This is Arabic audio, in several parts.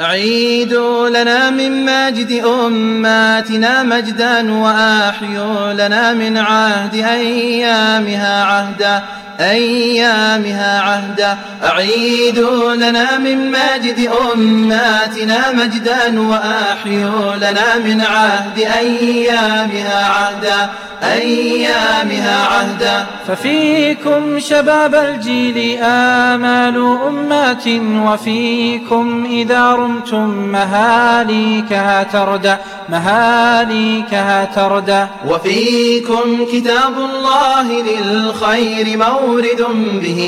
أعيدوا لنا من ماجد أماتنا مجدا وأحيوا لنا من عهد أيامها عهدا أيامها عهدا. أعيدوا لنا من ماجد أماتنا مجدا وأحيوا لنا من عهد أيامها عهدا. أيامها عهدا. ففيكم شباب الجيل آمال أمات وفيكم إذا رمتم مهاليكها تردى مهاليكها تردى. وفيكم كتاب الله للخير مورد به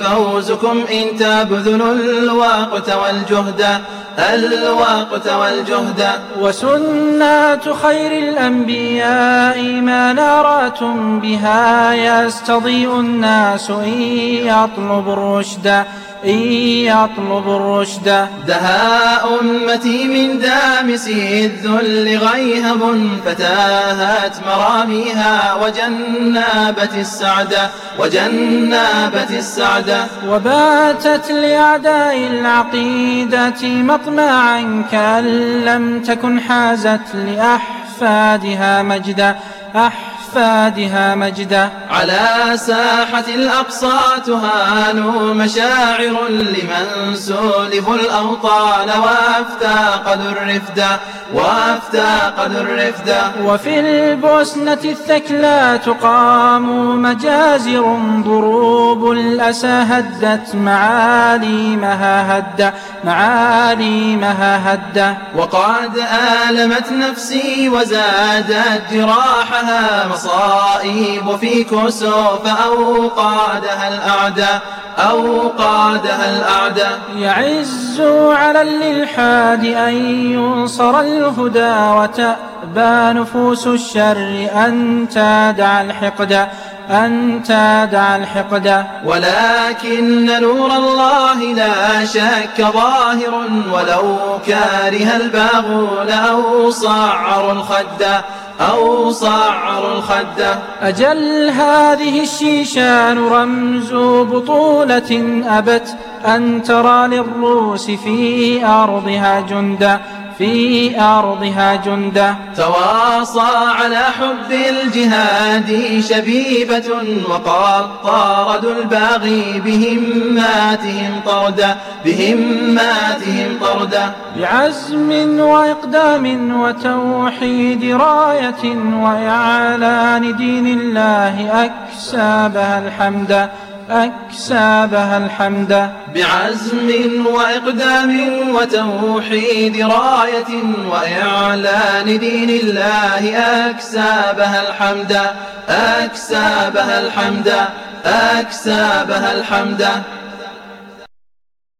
فوزكم إن تبذلوا الوقت والجهد الوقت والجهد. وسنات خير الأنبياء ما نارات بها يستضيء الناس إن يطلب الرشد. إن يطلب الرشد. دها أمتي من دامس الذل غيهب فتاهت مراميها وجنابت السعد وجنابت السعد. وباتت لأعداء العقيدة مطمعا كأن لم تكن حازت لأحفادها مجدا أحفادها أحفادها مجدا. على ساحة الأقصى تهان مشاعر لمن سولف الأوطان وافتاقدوا الرفد. وافتاقدوا الرفد. وفي البوسنة الثكلى تقام مجازر ضروب الأسى هدت معاليمها هد معاليمها هد. وقد آلمت نفسي وزادت جراحها مصائب في كسوف أوقادها الأعداء أوقادها الأعداء يعز على الإلحاد أن ينصر الهدى وتأبى نفوس الشر أن تدع الحقد. أن تدع الحقد. ولكن نور الله لا شك ظاهر ولو كاره الباغون أو صعر الخد. أو صعر الخد. أجل هذه الشيشان رمز بطولة أبت. أن ترى للروس في أرضها جندا في أرضها جندا تواصى على حب الجهاد شبيبة وقد طاردوا الباغي بهماتهم طردا بهماتهم طردا. بعزم وإقدام وتوحيد راية وإعلان دين الله أكسابها الحمد. أكسابها الحمد بعزم وإقدام وتوحيد راية وإعلان دين الله أكسابها الحمد أكسابها الحمد أكسابها الحمد.